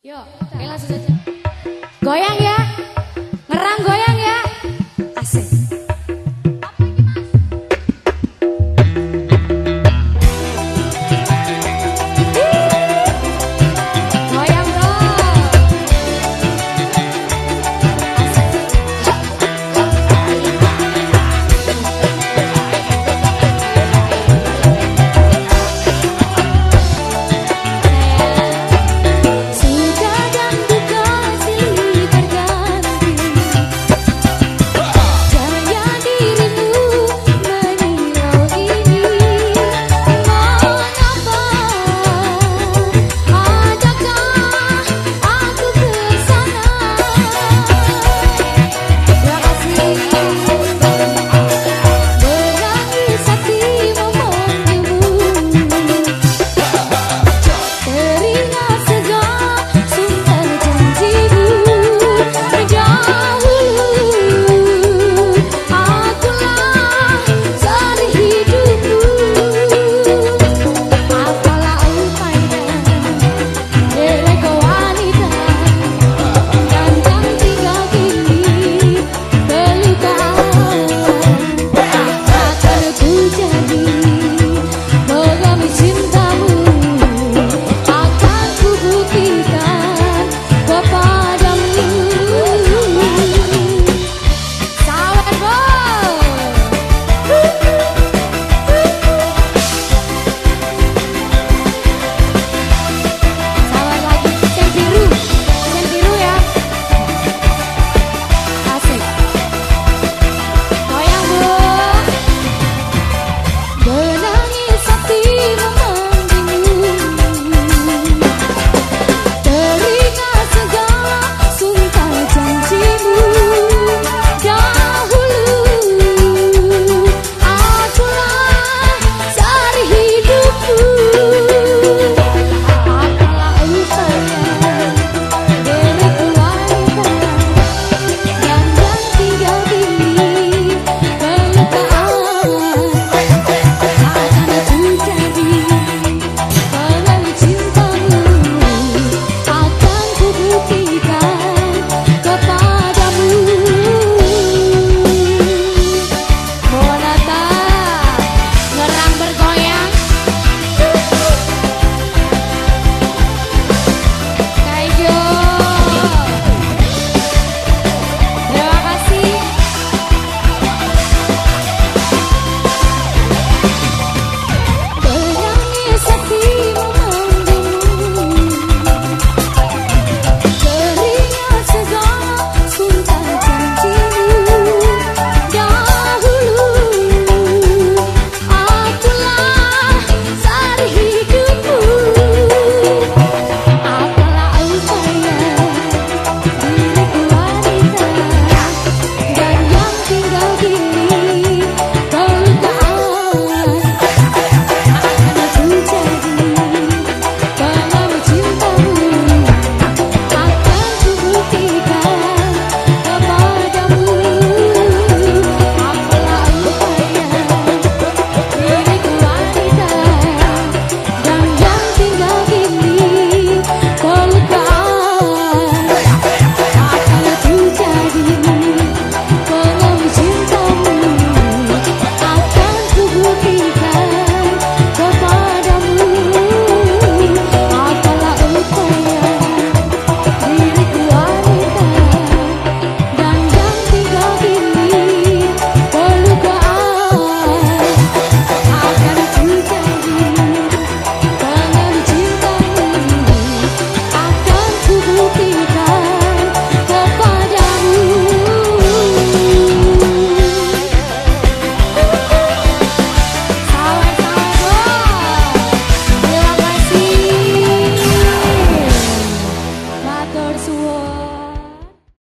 Yuk, oke langsung saja. Goyang ya.